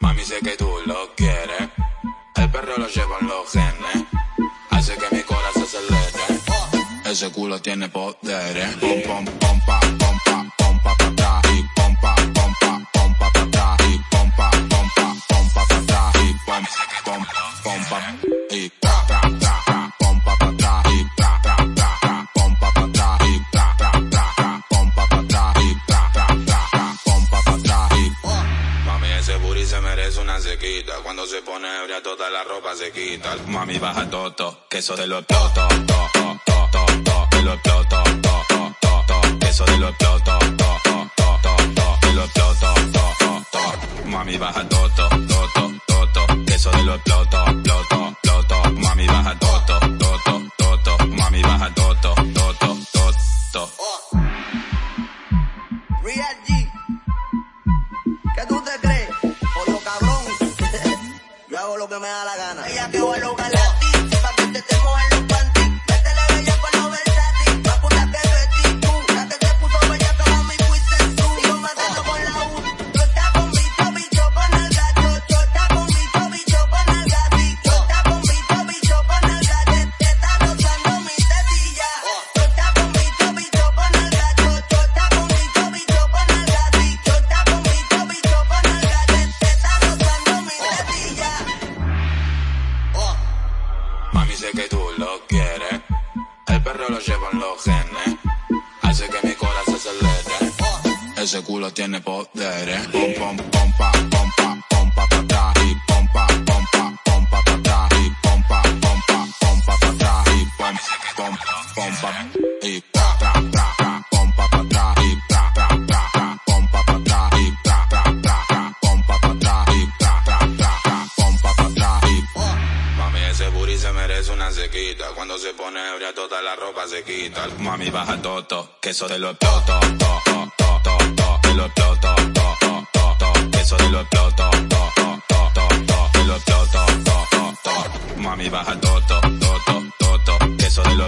Mami, sé que tú lo quieres. El perro lo llevan los genes. Hace que mi corazón se acelere. Ese culo tiene poderes. Pom, pom, pom, pa, pom, pa, pom, pa, pa, ta. Y pom, pa, pom, pa, pom, pa, pa, ta. Y pom, pa, pom, pa, pom, pa, pa, ta. Y pom, pom, pom, pa. Y ta, ta, se merece una sequita. Cuando se pone ebria, toda la ropa se quita. Mami, baja toto, que eso te lo exploto. To, to, to, to, to, te lo exploto. To, to, to, to, que eso te lo exploto. To, to, to, to, to, te lo exploto. To, to, to. Mami, baja toto, toto, toto, que eso te lo exploto. Exploto, exploto. Mami, baja toto, toto, toto. Mami, baja toto, toto, toto. Real G. lo que me da la gana. Ella lograr ti, te Mami, sé que tú lo quieres. El perro lo llevan los genes. Hace que mi corazón se acelere. Ese culo tiene poderes. Pom, pom, pom, pa, pom, pa, pom, pa, pa, ta. Y pom, pa, pom, pa, pom, pa, pa, ta. Y pom, pa, pom, pa, pom, pa, pa, ta. Y pom, pom, pom, es una sequita. Cuando se pone ebria, toda la ropa se quita. Mami, baja toto, que eso te lo exploto. To, to, to, to, to, te lo exploto. To, to, to, to, que. To, to, to, to, to. To, to, to. Mami, baja toto, toto, toto, to, que eso te lo.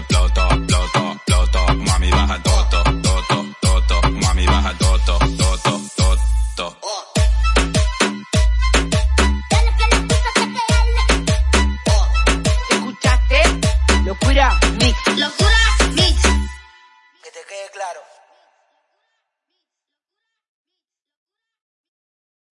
Locura Mix. Que te quede claro.